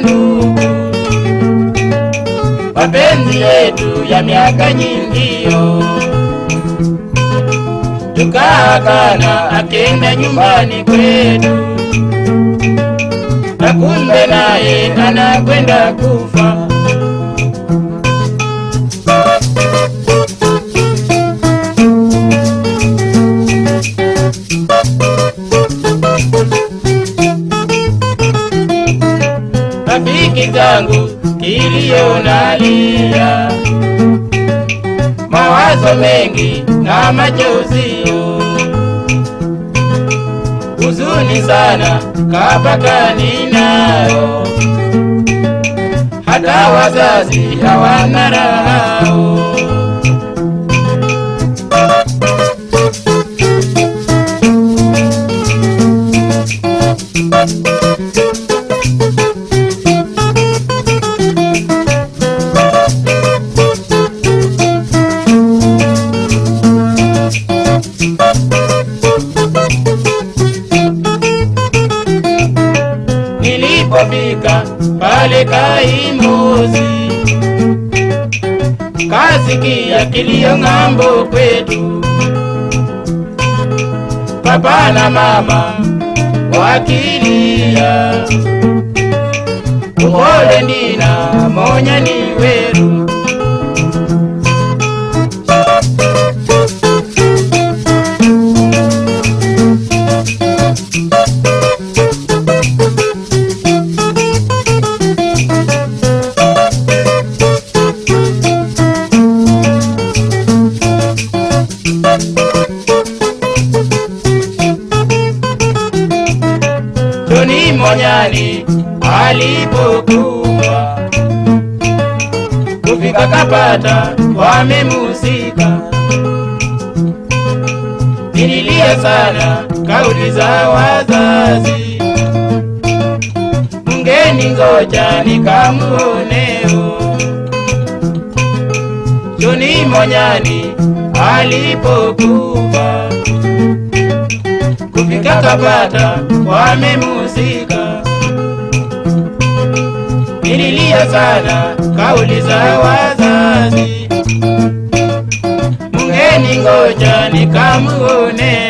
ndugu, mapenzi yetu ya miaka nyingiyo tukaakana akenda nyumbani kwetu, na kumbe naye anakwenda kufa. Rafiki zangu kilio nalia, mawazo mengi na machozi, huzuni sana kapakani ninayo, hata wazazi hawana raha. Nilipofika pale Kaimozi, kasikia kilio ng'ambo kwetu, papa na mama wakilia, upole ndina monya ni weru Toni Monyani alipokuwa. Kufika kapata wamemusika, nililia sana kauli za wazazi, mgeni ngoja nikamuoneo. choni Monyani alipokufa kufika wamemuzika wamemusika, nililia sana kauli za wazazi, mungeni ngoja nikamuoneo.